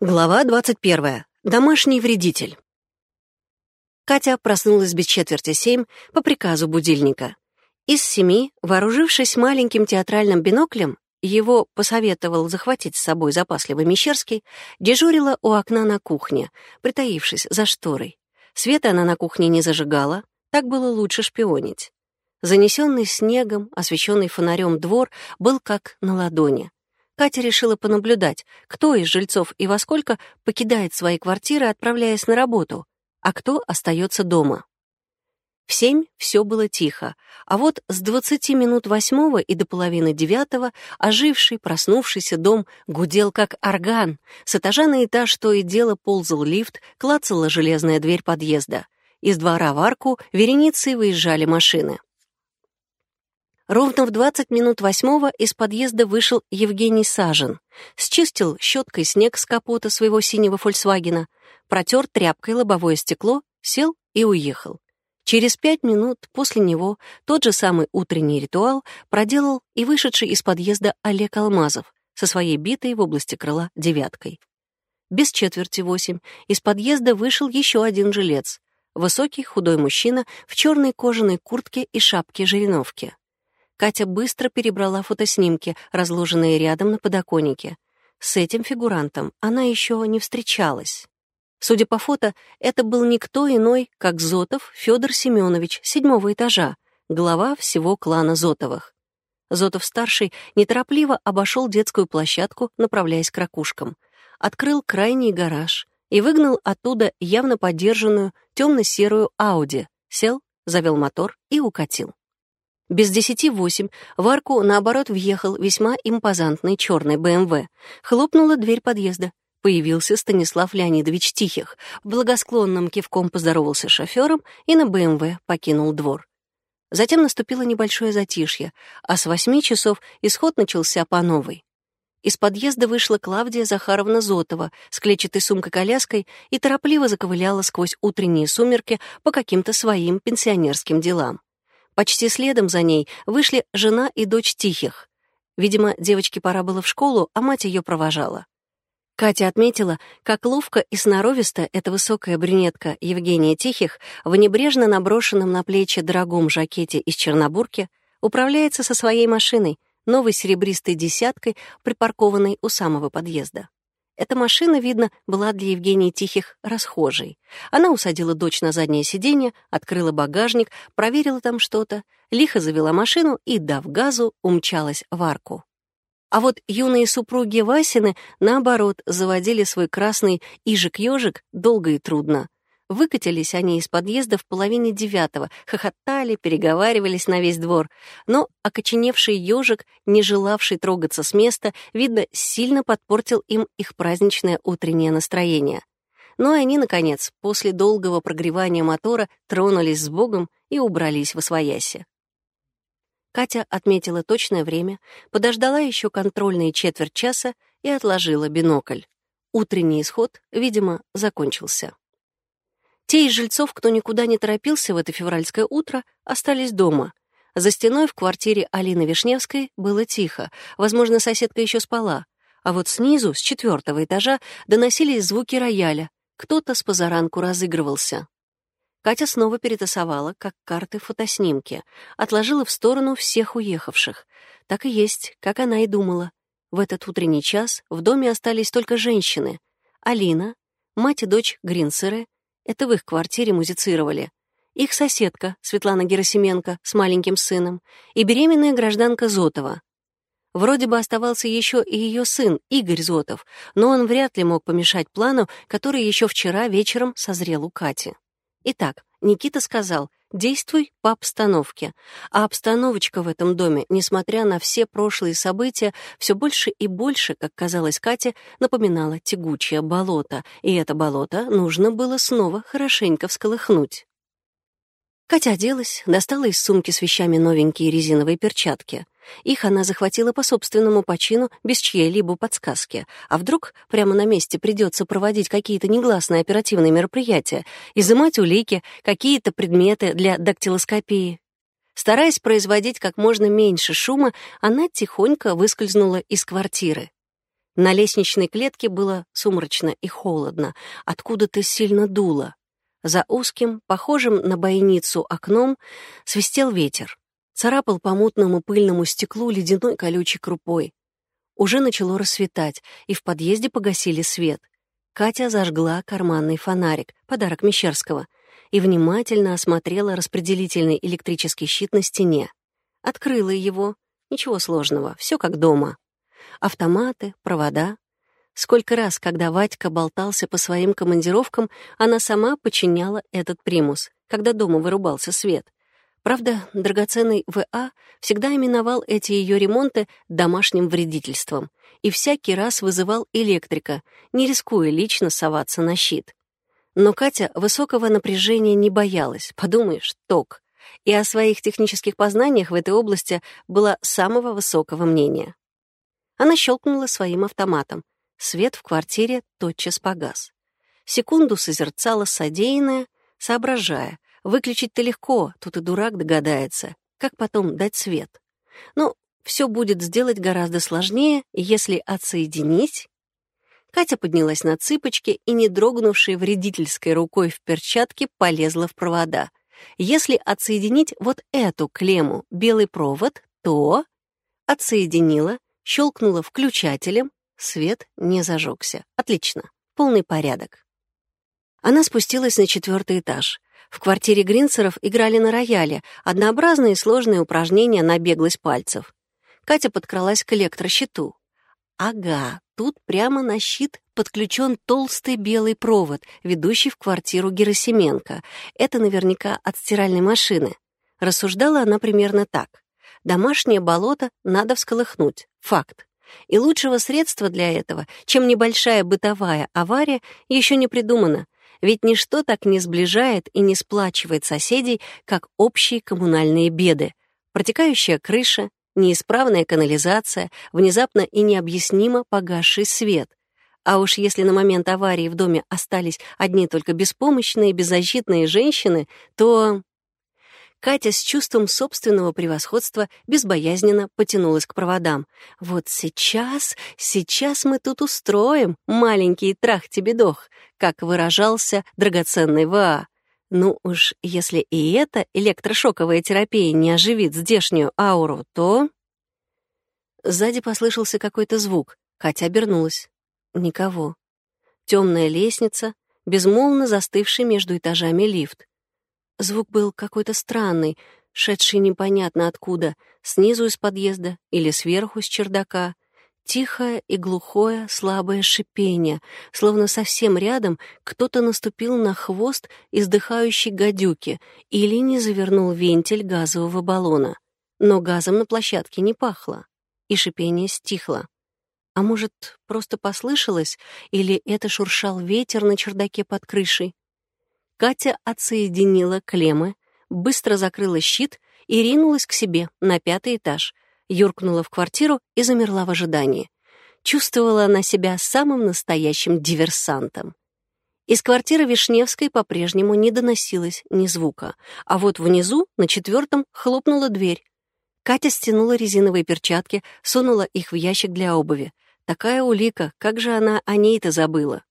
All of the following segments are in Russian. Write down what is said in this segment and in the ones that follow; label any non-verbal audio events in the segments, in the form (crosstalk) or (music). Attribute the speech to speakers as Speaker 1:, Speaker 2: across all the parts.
Speaker 1: Глава 21. Домашний вредитель. Катя проснулась без четверти семь по приказу будильника. Из семи, вооружившись маленьким театральным биноклем, его посоветовал захватить с собой запасливый Мещерский, дежурила у окна на кухне, притаившись за шторой. Света она на кухне не зажигала, так было лучше шпионить. Занесенный снегом, освещенный фонарем двор был как на ладони — Катя решила понаблюдать, кто из жильцов и во сколько покидает свои квартиры, отправляясь на работу, а кто остается дома. В семь все было тихо, а вот с двадцати минут восьмого и до половины девятого оживший, проснувшийся дом гудел как орган. С этажа на этаж то и дело ползал лифт, клацала железная дверь подъезда. Из двора в арку вереницей выезжали машины. Ровно в 20 минут восьмого из подъезда вышел Евгений Сажен, счистил щеткой снег с капота своего синего «Фольксвагена», протер тряпкой лобовое стекло, сел и уехал. Через пять минут после него тот же самый утренний ритуал проделал и вышедший из подъезда Олег Алмазов со своей битой в области крыла девяткой. Без четверти восемь из подъезда вышел еще один жилец, высокий худой мужчина в черной кожаной куртке и шапке-жириновке. Катя быстро перебрала фотоснимки, разложенные рядом на подоконнике. С этим фигурантом она еще не встречалась. Судя по фото, это был никто иной, как Зотов Федор Семенович, седьмого этажа, глава всего клана Зотовых. Зотов-старший неторопливо обошел детскую площадку, направляясь к ракушкам. Открыл крайний гараж и выгнал оттуда явно подержанную темно-серую Ауди, сел, завел мотор и укатил. Без десяти восемь в арку, наоборот, въехал весьма импозантный черный БМВ. Хлопнула дверь подъезда. Появился Станислав Леонидович Тихих, благосклонным кивком поздоровался с шофером и на БМВ покинул двор. Затем наступило небольшое затишье, а с восьми часов исход начался по новой. Из подъезда вышла Клавдия Захаровна Зотова с клетчатой сумкой-коляской и торопливо заковыляла сквозь утренние сумерки по каким-то своим пенсионерским делам. Почти следом за ней вышли жена и дочь Тихих. Видимо, девочке пора было в школу, а мать ее провожала. Катя отметила, как ловко и сноровисто эта высокая брюнетка Евгения Тихих в небрежно наброшенном на плечи дорогом жакете из Чернобурки управляется со своей машиной, новой серебристой десяткой, припаркованной у самого подъезда. Эта машина, видно, была для Евгении Тихих расхожей. Она усадила дочь на заднее сиденье, открыла багажник, проверила там что-то, лихо завела машину и, дав газу, умчалась в арку. А вот юные супруги Васины, наоборот, заводили свой красный ижик-ежик долго и трудно. Выкатились они из подъезда в половине девятого, хохотали, переговаривались на весь двор. Но окоченевший ежик, не желавший трогаться с места, видно, сильно подпортил им их праздничное утреннее настроение. Но они, наконец, после долгого прогревания мотора, тронулись с Богом и убрались в освояси. Катя отметила точное время, подождала еще контрольные четверть часа и отложила бинокль. Утренний исход, видимо, закончился. Те из жильцов, кто никуда не торопился в это февральское утро, остались дома. За стеной в квартире Алины Вишневской было тихо, возможно, соседка еще спала. А вот снизу, с четвертого этажа, доносились звуки рояля. Кто-то с позаранку разыгрывался. Катя снова перетасовала, как карты фотоснимки, отложила в сторону всех уехавших. Так и есть, как она и думала. В этот утренний час в доме остались только женщины. Алина, мать и дочь Гринсеры, это в их квартире музицировали. Их соседка, Светлана Герасименко, с маленьким сыном, и беременная гражданка Зотова. Вроде бы оставался еще и ее сын, Игорь Зотов, но он вряд ли мог помешать плану, который еще вчера вечером созрел у Кати. Итак, Никита сказал, действуй по обстановке. А обстановочка в этом доме, несмотря на все прошлые события, все больше и больше, как казалось Кате, напоминала тягучее болото, и это болото нужно было снова хорошенько всколыхнуть. Катя оделась, достала из сумки с вещами новенькие резиновые перчатки. Их она захватила по собственному почину без чьей-либо подсказки. А вдруг прямо на месте придется проводить какие-то негласные оперативные мероприятия, изымать улики, какие-то предметы для дактилоскопии. Стараясь производить как можно меньше шума, она тихонько выскользнула из квартиры. На лестничной клетке было сумрачно и холодно, откуда-то сильно дуло. За узким, похожим на бойницу окном, свистел ветер. Царапал по мутному пыльному стеклу ледяной колючей крупой. Уже начало рассветать, и в подъезде погасили свет. Катя зажгла карманный фонарик, подарок Мещерского, и внимательно осмотрела распределительный электрический щит на стене. Открыла его. Ничего сложного, все как дома автоматы, провода. Сколько раз, когда Вадька болтался по своим командировкам, она сама подчиняла этот примус, когда дома вырубался свет. Правда, драгоценный В.А. всегда именовал эти ее ремонты домашним вредительством и всякий раз вызывал электрика, не рискуя лично соваться на щит. Но Катя высокого напряжения не боялась, подумаешь, ток, и о своих технических познаниях в этой области была самого высокого мнения. Она щелкнула своим автоматом. Свет в квартире тотчас погас. Секунду созерцала содеянное, соображая. Выключить-то легко, тут и дурак догадается. Как потом дать свет? Но все будет сделать гораздо сложнее, если отсоединить... Катя поднялась на цыпочки и, не дрогнувшей вредительской рукой в перчатке, полезла в провода. Если отсоединить вот эту клемму, белый провод, то... Отсоединила, щелкнула включателем, свет не зажегся. Отлично, полный порядок. Она спустилась на четвертый этаж. В квартире Гринцеров играли на рояле, однообразные сложные упражнения на беглость пальцев. Катя подкралась к электрощиту. Ага, тут прямо на щит подключен толстый белый провод, ведущий в квартиру Герасименко. Это наверняка от стиральной машины. Рассуждала она примерно так. Домашнее болото надо всколыхнуть. Факт. И лучшего средства для этого, чем небольшая бытовая авария, еще не придумано. Ведь ничто так не сближает и не сплачивает соседей, как общие коммунальные беды. Протекающая крыша, неисправная канализация, внезапно и необъяснимо погасший свет. А уж если на момент аварии в доме остались одни только беспомощные, беззащитные женщины, то... Катя с чувством собственного превосходства безбоязненно потянулась к проводам. «Вот сейчас, сейчас мы тут устроим маленький трах-тебе-дох», как выражался драгоценный ВА. Ну уж, если и эта электрошоковая терапия не оживит здешнюю ауру, то... Сзади послышался какой-то звук. Катя обернулась. Никого. Темная лестница, безмолвно застывший между этажами лифт. Звук был какой-то странный, шедший непонятно откуда, снизу из подъезда или сверху с чердака. Тихое и глухое слабое шипение, словно совсем рядом кто-то наступил на хвост издыхающей гадюки или не завернул вентиль газового баллона. Но газом на площадке не пахло, и шипение стихло. А может, просто послышалось, или это шуршал ветер на чердаке под крышей? Катя отсоединила клеммы, быстро закрыла щит и ринулась к себе на пятый этаж, юркнула в квартиру и замерла в ожидании. Чувствовала она себя самым настоящим диверсантом. Из квартиры Вишневской по-прежнему не доносилось ни звука, а вот внизу, на четвертом, хлопнула дверь. Катя стянула резиновые перчатки, сунула их в ящик для обуви. Такая улика, как же она о ней-то забыла?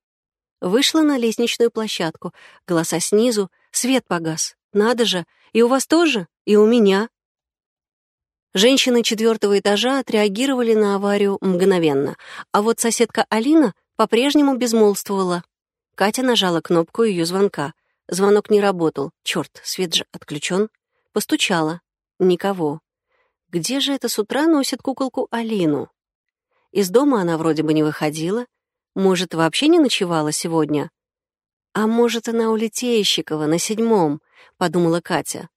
Speaker 1: Вышла на лестничную площадку. Голоса снизу. Свет погас. Надо же. И у вас тоже? И у меня. Женщины четвертого этажа отреагировали на аварию мгновенно, а вот соседка Алина по-прежнему безмолвствовала. Катя нажала кнопку ее звонка. Звонок не работал. Черт, свет же отключен. Постучала. Никого. Где же это с утра носит куколку Алину? Из дома она вроде бы не выходила, может, вообще не ночевала сегодня? А может, она у Литейщикова на седьмом, подумала Катя.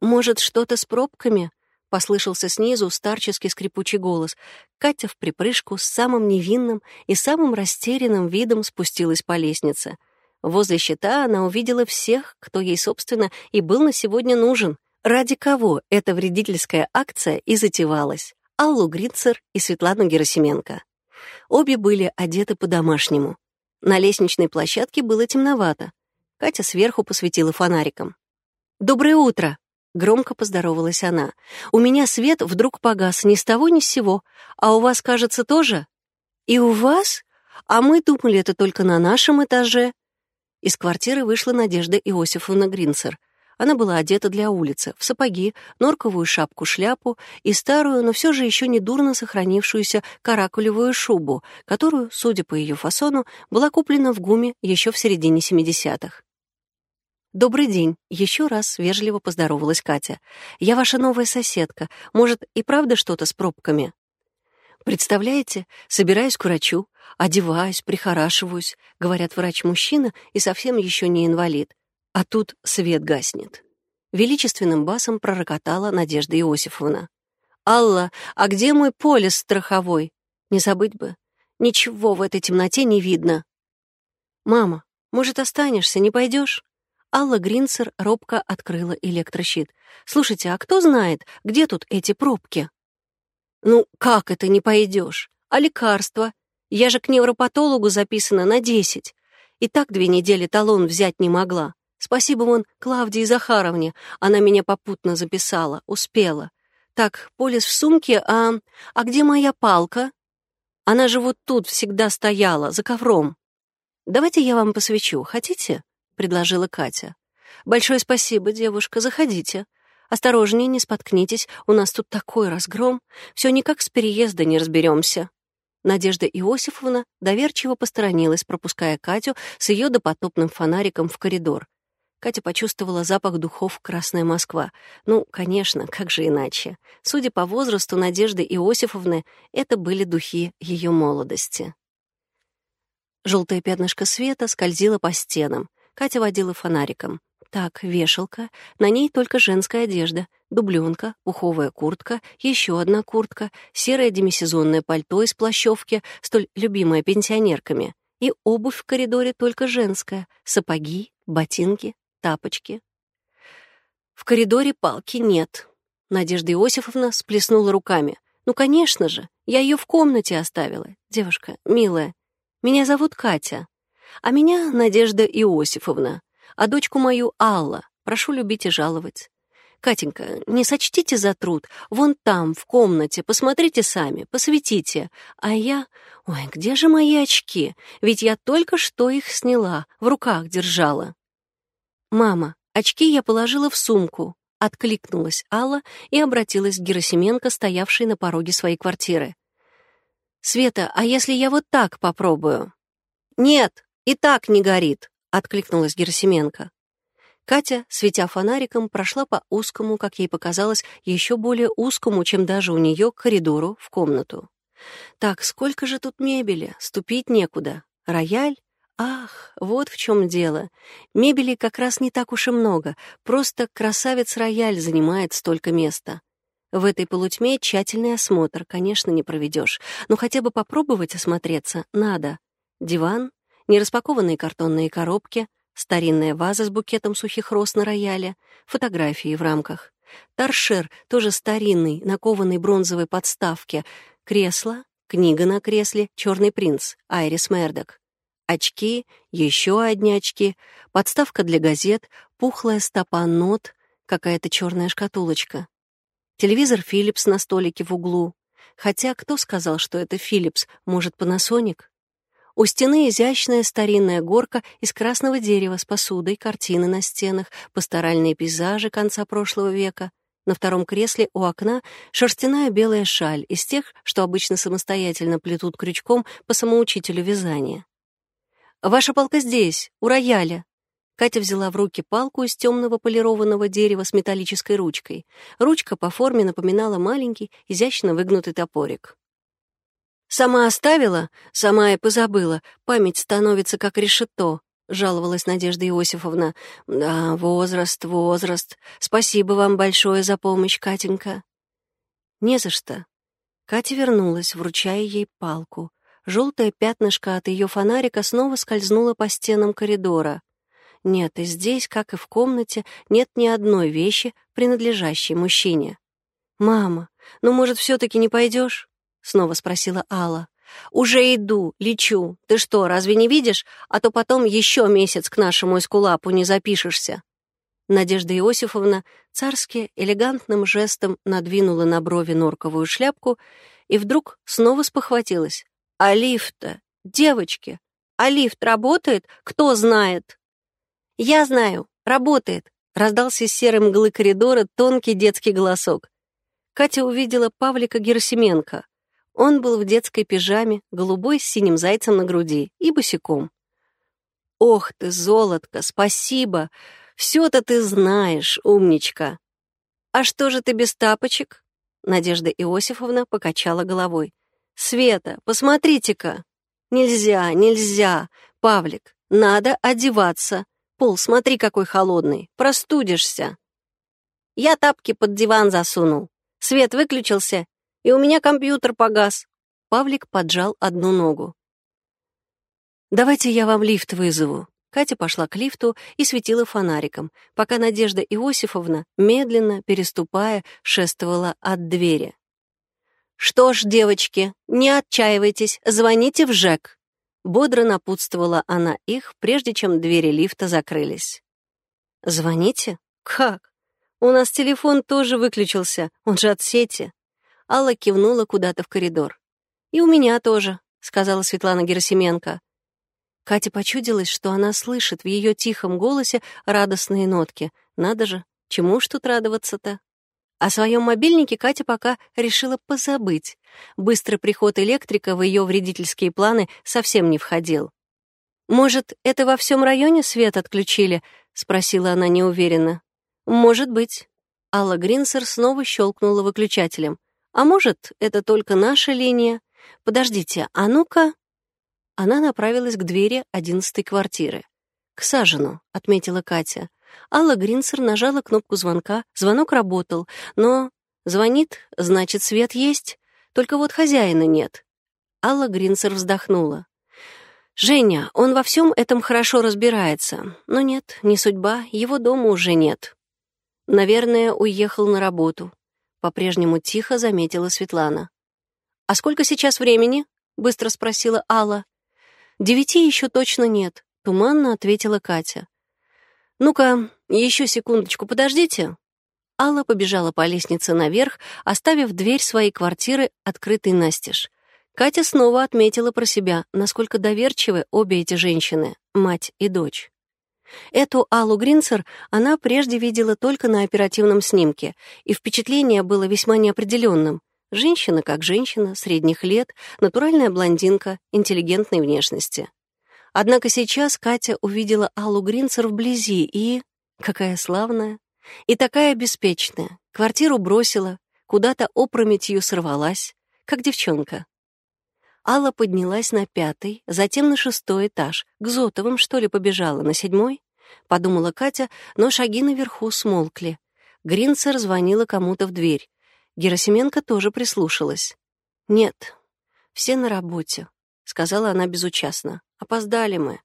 Speaker 1: Может, что-то с пробками? Послышался снизу старческий скрипучий голос. Катя в припрыжку с самым невинным и самым растерянным видом спустилась по лестнице. Возле щита она увидела всех, кто ей, собственно, и был на сегодня нужен. Ради кого эта вредительская акция и затевалась. Аллу Грицер и Светлану Герасименко. Обе были одеты по-домашнему. На лестничной площадке было темновато. Катя сверху посветила фонариком. «Доброе утро!» — громко поздоровалась она. «У меня свет вдруг погас ни с того ни с сего, а у вас, кажется, тоже?» «И у вас? А мы думали, это только на нашем этаже». Из квартиры вышла Надежда Иосифовна Гринцер. Она была одета для улицы, в сапоги, норковую шапку-шляпу и старую, но все же еще недурно сохранившуюся каракулевую шубу, которую, судя по ее фасону, была куплена в ГУМе еще в середине 70-х. «Добрый день», — еще раз вежливо поздоровалась Катя. «Я ваша новая соседка. Может, и правда что-то с пробками?» «Представляете, собираюсь к врачу, одеваюсь, прихорашиваюсь», — говорят врач-мужчина и совсем еще не инвалид. А тут свет гаснет. Величественным басом пророкотала Надежда Иосифовна. «Алла, а где мой полис страховой? Не забыть бы. Ничего в этой темноте не видно». «Мама, может, останешься, не пойдешь? Алла Гринцер робко открыла электрощит. «Слушайте, а кто знает, где тут эти пробки?» «Ну, как это не пойдешь? А лекарства? Я же к невропатологу записана на десять. И так две недели талон взять не могла. Спасибо вон Клавдии Захаровне, она меня попутно записала, успела. Так, полис в сумке, а... А где моя палка? Она же вот тут всегда стояла, за ковром. Давайте я вам посвечу, хотите? предложила Катя. Большое спасибо, девушка, заходите. Осторожнее, не споткнитесь, у нас тут такой разгром. Все никак с переезда не разберемся. Надежда Иосифовна доверчиво посторонилась, пропуская Катю с ее допотопным фонариком в коридор. Катя почувствовала запах духов «Красная Москва». Ну, конечно, как же иначе. Судя по возрасту Надежды Иосифовны, это были духи ее молодости. Желтое пятнышко света скользило по стенам. Катя водила фонариком. Так, вешалка, на ней только женская одежда, дубленка, пуховая куртка, еще одна куртка, серое демисезонное пальто из плащевки, столь любимое пенсионерками, и обувь в коридоре только женская, сапоги, ботинки, тапочки. В коридоре палки нет. Надежда Иосифовна сплеснула руками. «Ну, конечно же, я ее в комнате оставила. Девушка, милая, меня зовут Катя, а меня Надежда Иосифовна а дочку мою Алла. Прошу любить и жаловать. Катенька, не сочтите за труд. Вон там, в комнате, посмотрите сами, посветите. А я... Ой, где же мои очки? Ведь я только что их сняла, в руках держала. Мама, очки я положила в сумку. Откликнулась Алла и обратилась к Герасименко, стоявшей на пороге своей квартиры. «Света, а если я вот так попробую?» «Нет, и так не горит», — откликнулась Герасименко. Катя, светя фонариком, прошла по узкому, как ей показалось, еще более узкому, чем даже у нее, коридору в комнату. Так, сколько же тут мебели, ступить некуда. Рояль? Ах, вот в чем дело. Мебели как раз не так уж и много, просто красавец-рояль занимает столько места. В этой полутьме тщательный осмотр, конечно, не проведешь, но хотя бы попробовать осмотреться надо. Диван, нераспакованные картонные коробки, старинная ваза с букетом сухих роз на рояле, фотографии в рамках. Торшер, тоже старинный, на кованой бронзовой подставке, кресло, книга на кресле «Черный принц» Айрис Мердок. Очки, еще одни очки, подставка для газет, пухлая стопа нот, какая-то черная шкатулочка. Телевизор Philips на столике в углу. Хотя кто сказал, что это Philips, может, Panasonic? У стены изящная старинная горка из красного дерева с посудой, картины на стенах, пасторальные пейзажи конца прошлого века. На втором кресле у окна шерстяная белая шаль из тех, что обычно самостоятельно плетут крючком по самоучителю вязания. «Ваша палка здесь, у рояля». Катя взяла в руки палку из темного полированного дерева с металлической ручкой. Ручка по форме напоминала маленький, изящно выгнутый топорик. «Сама оставила, сама и позабыла. Память становится как решето», — жаловалась Надежда Иосифовна. «Да, возраст, возраст. Спасибо вам большое за помощь, Катенька». «Не за что». Катя вернулась, вручая ей палку. Желтое пятнышко от ее фонарика снова скользнуло по стенам коридора. Нет, и здесь, как и в комнате, нет ни одной вещи, принадлежащей мужчине. «Мама, ну, может, все-таки не пойдешь?» — снова спросила Алла. «Уже иду, лечу. Ты что, разве не видишь? А то потом еще месяц к нашему эскулапу не запишешься». Надежда Иосифовна царски элегантным жестом надвинула на брови норковую шляпку и вдруг снова спохватилась. А лифт-то, девочки, а лифт работает? Кто знает? Я знаю, работает, раздался из серой мглы коридора тонкий детский голосок. Катя увидела Павлика Герасименко. Он был в детской пижаме, голубой с синим зайцем на груди и босиком. «Ох ты, золотко, спасибо! Все-то ты знаешь, умничка!» «А что же ты без тапочек?» Надежда Иосифовна покачала головой. «Света, посмотрите-ка!» «Нельзя, нельзя! Павлик, надо одеваться! Пол, смотри, какой холодный! Простудишься!» Я тапки под диван засунул. Свет выключился, и у меня компьютер погас. Павлик поджал одну ногу. «Давайте я вам лифт вызову». Катя пошла к лифту и светила фонариком, пока Надежда Иосифовна, медленно переступая, шествовала от двери. «Что ж, девочки, не отчаивайтесь, звоните в ЖЭК!» Бодро напутствовала она их, прежде чем двери лифта закрылись. «Звоните? Как? У нас телефон тоже выключился, он же от сети». Алла кивнула куда-то в коридор. «И у меня тоже», — сказала Светлана Герасименко. Катя почудилась, что она слышит в ее тихом голосе радостные нотки. Надо же, чему ж тут радоваться-то? О своем мобильнике Катя пока решила позабыть. Быстрый приход электрика в ее вредительские планы совсем не входил. «Может, это во всем районе свет отключили?» — спросила она неуверенно. «Может быть». Алла Гринсер снова щелкнула выключателем. «А может, это только наша линия? Подождите, а ну-ка...» Она направилась к двери одиннадцатой квартиры. «К Сажину», — отметила Катя. Алла Гринсер нажала кнопку звонка, звонок работал, но... Звонит, значит, свет есть, только вот хозяина нет. Алла Гринсер вздохнула. «Женя, он во всем этом хорошо разбирается. Но нет, не судьба, его дома уже нет. Наверное, уехал на работу». По-прежнему тихо заметила Светлана. «А сколько сейчас времени?» — быстро спросила Алла. «Девяти еще точно нет», — туманно ответила Катя. «Ну-ка, еще секундочку, подождите». Алла побежала по лестнице наверх, оставив дверь своей квартиры открытой настежь. Катя снова отметила про себя, насколько доверчивы обе эти женщины, мать и дочь. Эту Аллу Гринцер она прежде видела только на оперативном снимке, и впечатление было весьма неопределенным. Женщина как женщина, средних лет, натуральная блондинка, интеллигентной внешности. Однако сейчас Катя увидела Аллу Гринцер вблизи и... Какая славная. И такая беспечная. Квартиру бросила, куда-то опрометью сорвалась, как девчонка. Алла поднялась на пятый, затем на шестой этаж. К Зотовым, что ли, побежала, на седьмой? Подумала Катя, но шаги наверху смолкли. Гринцер звонила кому-то в дверь. Герасименко тоже прислушалась. «Нет, все на работе», — сказала она безучастно. Опоздали мы.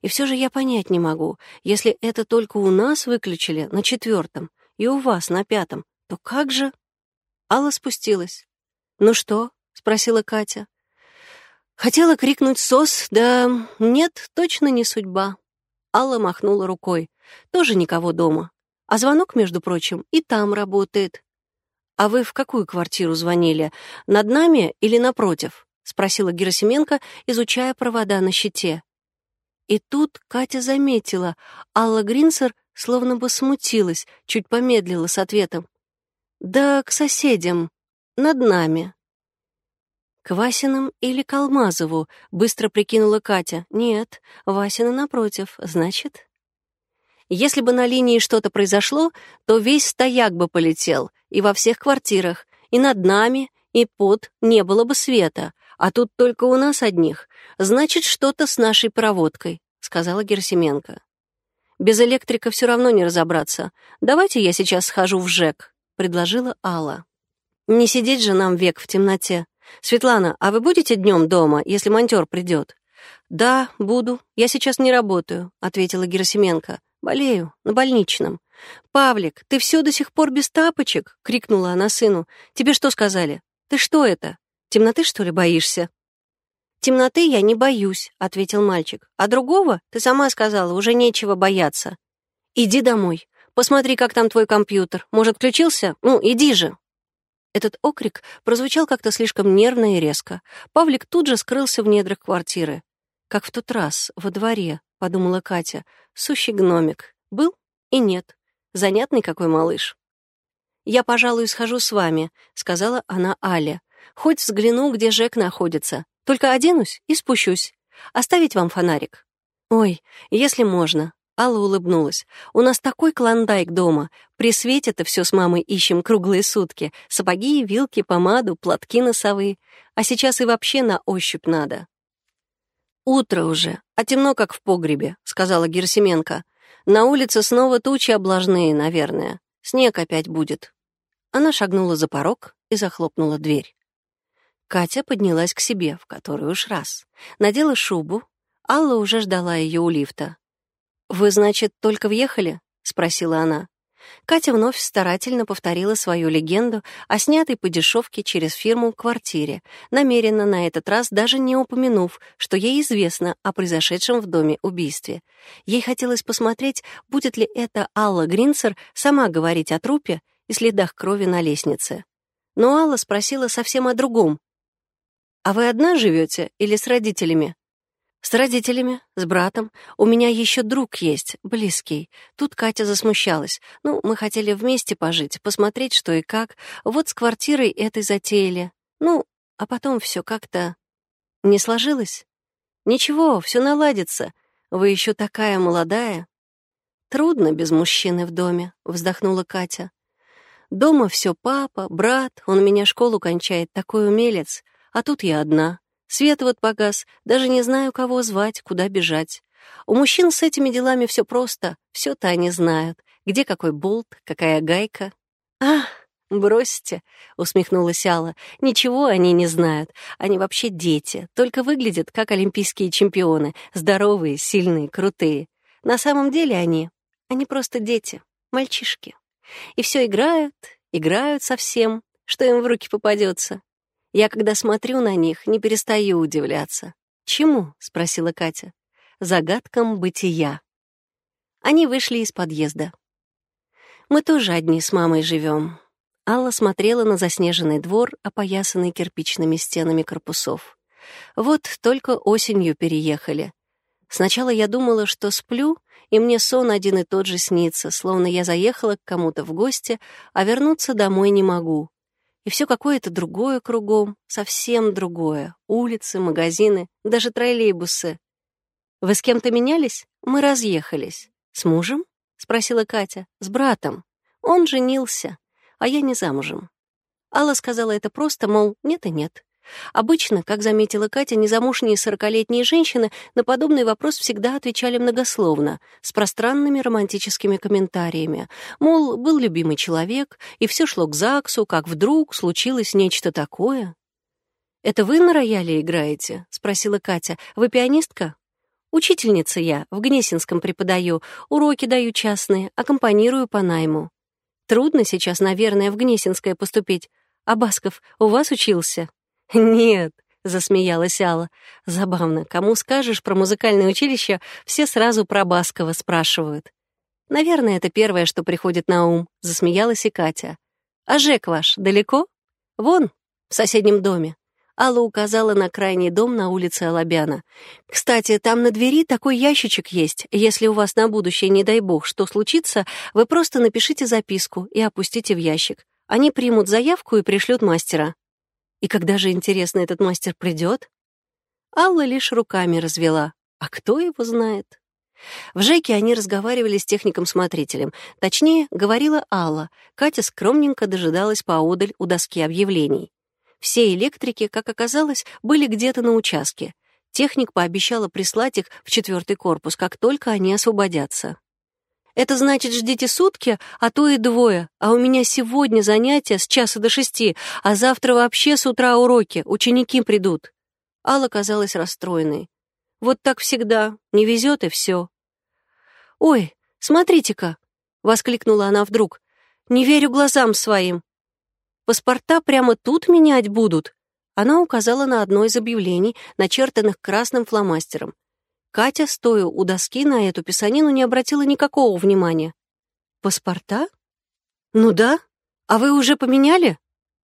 Speaker 1: И все же я понять не могу, если это только у нас выключили на четвертом и у вас на пятом, то как же...» Алла спустилась. «Ну что?» — спросила Катя. Хотела крикнуть «СОС», да нет, точно не судьба. Алла махнула рукой. Тоже никого дома. А звонок, между прочим, и там работает. «А вы в какую квартиру звонили? Над нами или напротив?» — спросила Герасименко, изучая провода на щите. И тут Катя заметила, Алла Гринсер словно бы смутилась, чуть помедлила с ответом. «Да к соседям, над нами». «К Васиным или к Алмазову?» — быстро прикинула Катя. «Нет, Васина напротив, значит...» Если бы на линии что-то произошло, то весь стояк бы полетел, и во всех квартирах, и над нами, и под не было бы света, а тут только у нас одних. Значит, что-то с нашей проводкой», — сказала Герсименко. «Без электрика все равно не разобраться. Давайте я сейчас схожу в ЖЭК», — предложила Алла. «Не сидеть же нам век в темноте. Светлана, а вы будете днем дома, если монтер придет?» «Да, буду. Я сейчас не работаю», — ответила Герасименко. «Болею, на больничном». «Павлик, ты все до сих пор без тапочек?» — крикнула она сыну. «Тебе что сказали? Ты что это?» Темноты, что ли, боишься?» «Темноты я не боюсь», — ответил мальчик. «А другого, ты сама сказала, уже нечего бояться. Иди домой. Посмотри, как там твой компьютер. Может, включился? Ну, иди же». Этот окрик прозвучал как-то слишком нервно и резко. Павлик тут же скрылся в недрах квартиры. «Как в тот раз, во дворе», — подумала Катя. «Сущий гномик. Был и нет. Занятный какой малыш». «Я, пожалуй, схожу с вами», — сказала она Але. «Хоть взгляну, где Жек находится. Только оденусь и спущусь. Оставить вам фонарик?» «Ой, если можно». Алла улыбнулась. «У нас такой клондайк дома. При свете-то все с мамой ищем круглые сутки. Сапоги, вилки, помаду, платки носовые. А сейчас и вообще на ощупь надо». «Утро уже, а темно, как в погребе», — сказала Герсименко. «На улице снова тучи облажные, наверное. Снег опять будет». Она шагнула за порог и захлопнула дверь. Катя поднялась к себе, в который уж раз. Надела шубу. Алла уже ждала ее у лифта. «Вы, значит, только въехали?» — спросила она. Катя вновь старательно повторила свою легенду о снятой по дешевке через фирму квартире, намеренно на этот раз даже не упомянув, что ей известно о произошедшем в доме убийстве. Ей хотелось посмотреть, будет ли это Алла Гринцер сама говорить о трупе и следах крови на лестнице. Но Алла спросила совсем о другом. «А вы одна живете или с родителями?» «С родителями, с братом. У меня еще друг есть, близкий». Тут Катя засмущалась. «Ну, мы хотели вместе пожить, посмотреть, что и как. Вот с квартирой этой затеяли. Ну, а потом все как-то... Не сложилось? Ничего, все наладится. Вы еще такая молодая». «Трудно без мужчины в доме», — вздохнула Катя. Дома все папа, брат, он меня школу кончает, такой умелец, а тут я одна. Свет вот погас, даже не знаю, кого звать, куда бежать. У мужчин с этими делами все просто, все то они знают. Где какой болт, какая гайка. «Ах, бросьте», — усмехнулась Алла. «Ничего они не знают. Они вообще дети, только выглядят как олимпийские чемпионы, здоровые, сильные, крутые. На самом деле они... Они просто дети, мальчишки». И все играют, играют совсем, что им в руки попадется. Я, когда смотрю на них, не перестаю удивляться. «Чему?» — спросила Катя. «Загадкам бытия». Они вышли из подъезда. «Мы тоже одни с мамой живем. Алла смотрела на заснеженный двор, опоясанный кирпичными стенами корпусов. Вот только осенью переехали. Сначала я думала, что сплю, и мне сон один и тот же снится, словно я заехала к кому-то в гости, а вернуться домой не могу. И все какое-то другое кругом, совсем другое. Улицы, магазины, даже троллейбусы. «Вы с кем-то менялись?» «Мы разъехались». «С мужем?» — спросила Катя. «С братом. Он женился, а я не замужем». Алла сказала это просто, мол, нет и нет. Обычно, как заметила Катя, незамужние сорокалетние женщины на подобный вопрос всегда отвечали многословно, с пространными романтическими комментариями. Мол, был любимый человек, и все шло к ЗАГСу, как вдруг случилось нечто такое. «Это вы на рояле играете?» — спросила Катя. «Вы пианистка?» «Учительница я, в Гнесинском преподаю, уроки даю частные, аккомпанирую по найму. Трудно сейчас, наверное, в Гнесинское поступить. А Басков у вас учился?» «Нет», — засмеялась Алла. «Забавно, кому скажешь про музыкальное училище, все сразу про Баскова спрашивают». «Наверное, это первое, что приходит на ум», — засмеялась и Катя. «А Жек ваш далеко?» «Вон, в соседнем доме». Алла указала на крайний дом на улице Алабяна. «Кстати, там на двери такой ящичек есть. Если у вас на будущее, не дай бог, что случится, вы просто напишите записку и опустите в ящик. Они примут заявку и пришлют мастера. И когда же, интересно, этот мастер придет? Алла лишь руками развела. А кто его знает? В Жеке они разговаривали с техником-смотрителем. Точнее, говорила Алла. Катя скромненько дожидалась поодаль у доски объявлений. Все электрики, как оказалось, были где-то на участке. Техник пообещала прислать их в четвертый корпус, как только они освободятся. Это значит, ждите сутки, а то и двое. А у меня сегодня занятия с часа до шести, а завтра вообще с утра уроки, ученики придут». Алла казалась расстроенной. «Вот так всегда, не везет и все». «Ой, смотрите-ка!» — воскликнула она вдруг. «Не верю глазам своим. Паспорта прямо тут менять будут». Она указала на одно из объявлений, начертанных красным фломастером. Катя, стоя у доски на эту писанину, не обратила никакого внимания. «Паспорта? Ну да. А вы уже поменяли?»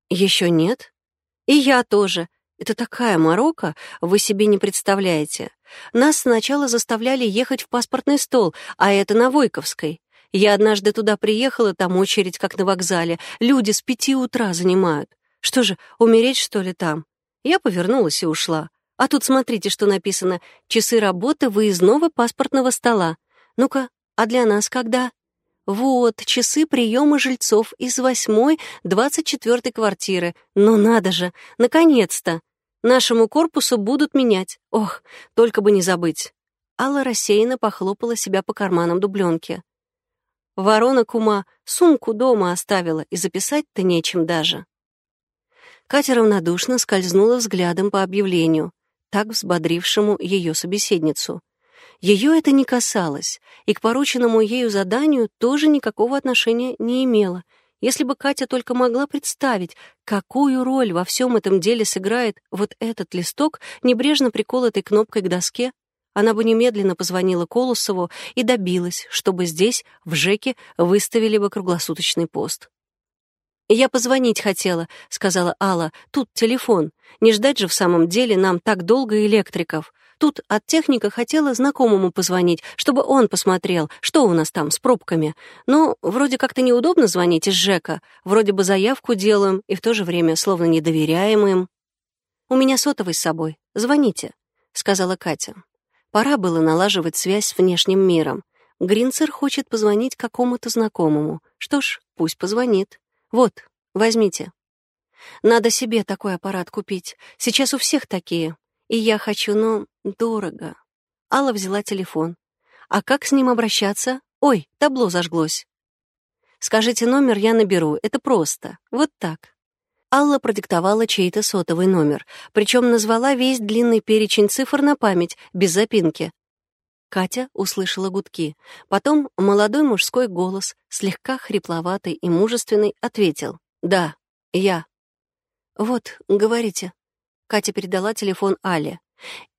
Speaker 1: Еще нет. И я тоже. Это такая морока, вы себе не представляете. Нас сначала заставляли ехать в паспортный стол, а это на Войковской. Я однажды туда приехала, там очередь, как на вокзале. Люди с пяти утра занимают. Что же, умереть, что ли, там? Я повернулась и ушла. А тут смотрите, что написано. Часы работы выездного паспортного стола. Ну-ка, а для нас когда? Вот, часы приема жильцов из восьмой, двадцать четвертой квартиры. Ну надо же, наконец-то! Нашему корпусу будут менять. Ох, только бы не забыть. Алла рассеянно похлопала себя по карманам дубленки. Ворона кума сумку дома оставила, и записать-то нечем даже. Катя равнодушно скользнула взглядом по объявлению, так взбодрившему ее собеседницу. Ее это не касалось, и к порученному ею заданию тоже никакого отношения не имело. Если бы Катя только могла представить, какую роль во всем этом деле сыграет вот этот листок, небрежно приколотый кнопкой к доске, она бы немедленно позвонила Колосову и добилась, чтобы здесь, в ЖЭКе, выставили бы круглосуточный пост. «Я позвонить хотела», — сказала Алла. «Тут телефон. Не ждать же в самом деле нам так долго электриков. Тут от техника хотела знакомому позвонить, чтобы он посмотрел, что у нас там с пробками. Но вроде как-то неудобно звонить из ЖЭКа. Вроде бы заявку делаем и в то же время словно не доверяем им. «У меня сотовый с собой. Звоните», — сказала Катя. Пора было налаживать связь с внешним миром. Гринцер хочет позвонить какому-то знакомому. Что ж, пусть позвонит. Вот, возьмите. Надо себе такой аппарат купить. Сейчас у всех такие. И я хочу, но дорого. Алла взяла телефон. А как с ним обращаться? Ой, табло зажглось. Скажите номер, я наберу. Это просто. Вот так. Алла продиктовала чей-то сотовый номер, причем назвала весь длинный перечень цифр на память, без запинки. Катя услышала гудки. Потом молодой мужской голос, слегка хрипловатый и мужественный, ответил. «Да, я». «Вот, говорите». Катя передала телефон Але.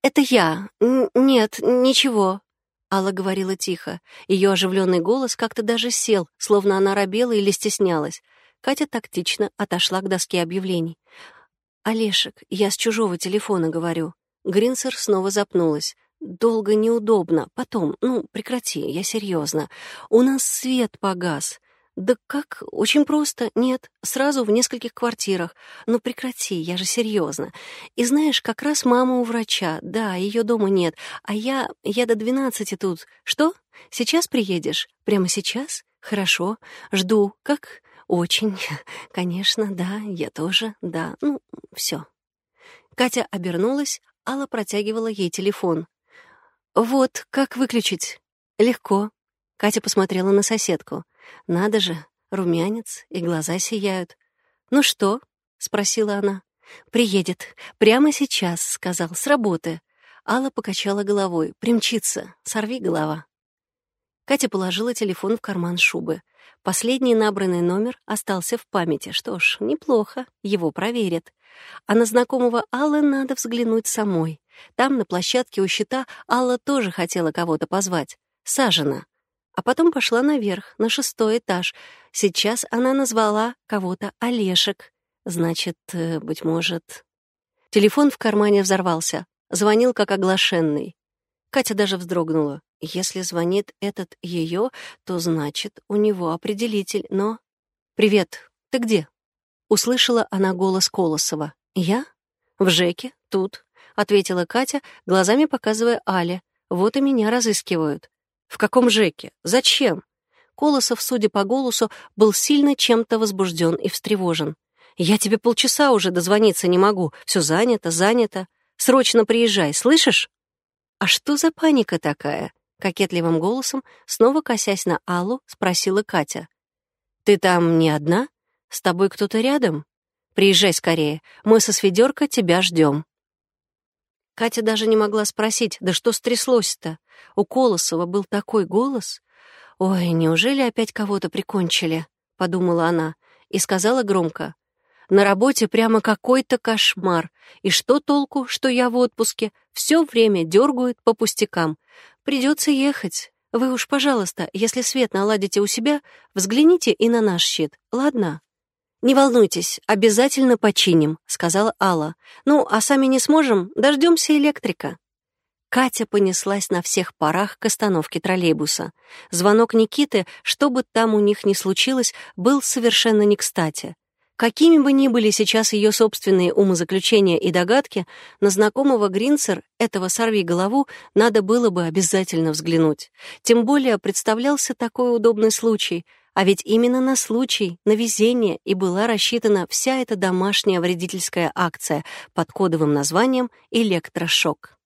Speaker 1: «Это я. Н нет, ничего». Алла говорила тихо. Ее оживленный голос как-то даже сел, словно она робела или стеснялась. Катя тактично отошла к доске объявлений. «Олешек, я с чужого телефона говорю». Гринсер снова запнулась. «Долго неудобно. Потом. Ну, прекрати, я серьезно. У нас свет погас. Да как? Очень просто. Нет, сразу в нескольких квартирах. Ну прекрати, я же серьезно. И знаешь, как раз мама у врача. Да, ее дома нет. А я... я до двенадцати тут. Что? Сейчас приедешь? Прямо сейчас? Хорошо. Жду. Как? «Очень, (laughs) конечно, да, я тоже, да, ну, все. Катя обернулась, Алла протягивала ей телефон. «Вот, как выключить?» «Легко». Катя посмотрела на соседку. «Надо же, румянец, и глаза сияют». «Ну что?» — спросила она. «Приедет. Прямо сейчас», — сказал, — «с работы». Алла покачала головой. «Примчится. Сорви голова». Катя положила телефон в карман шубы. Последний набранный номер остался в памяти. Что ж, неплохо, его проверят. А на знакомого Аллы надо взглянуть самой. Там, на площадке у щита, Алла тоже хотела кого-то позвать. Сажена. А потом пошла наверх, на шестой этаж. Сейчас она назвала кого-то Олешек. Значит, э, быть может... Телефон в кармане взорвался. Звонил как оглашенный. Катя даже вздрогнула. Если звонит этот ее, то значит, у него определитель, но... «Привет, ты где?» Услышала она голос Колосова. «Я? В ЖЭКе, тут», — ответила Катя, глазами показывая Але. «Вот и меня разыскивают». «В каком ЖЭКе? Зачем?» Колосов, судя по голосу, был сильно чем-то возбужден и встревожен. «Я тебе полчаса уже дозвониться не могу. Все занято, занято. Срочно приезжай, слышишь?» «А что за паника такая?» Кокетливым голосом, снова косясь на Аллу, спросила Катя. «Ты там не одна? С тобой кто-то рядом? Приезжай скорее, мы со Сведерка тебя ждем». Катя даже не могла спросить, да что стряслось-то? У Колосова был такой голос. «Ой, неужели опять кого-то прикончили?» — подумала она и сказала громко. «На работе прямо какой-то кошмар. И что толку, что я в отпуске? Все время дергают по пустякам. Придется ехать. Вы уж, пожалуйста, если свет наладите у себя, взгляните и на наш щит, ладно? «Не волнуйтесь, обязательно починим», — сказала Алла. «Ну, а сами не сможем, дождемся электрика». Катя понеслась на всех парах к остановке троллейбуса. Звонок Никиты, что бы там у них ни случилось, был совершенно не кстати. Какими бы ни были сейчас ее собственные умозаключения и догадки, на знакомого Гринцер, этого сорви голову, надо было бы обязательно взглянуть. Тем более представлялся такой удобный случай, а ведь именно на случай, на везение и была рассчитана вся эта домашняя вредительская акция под кодовым названием «Электрошок».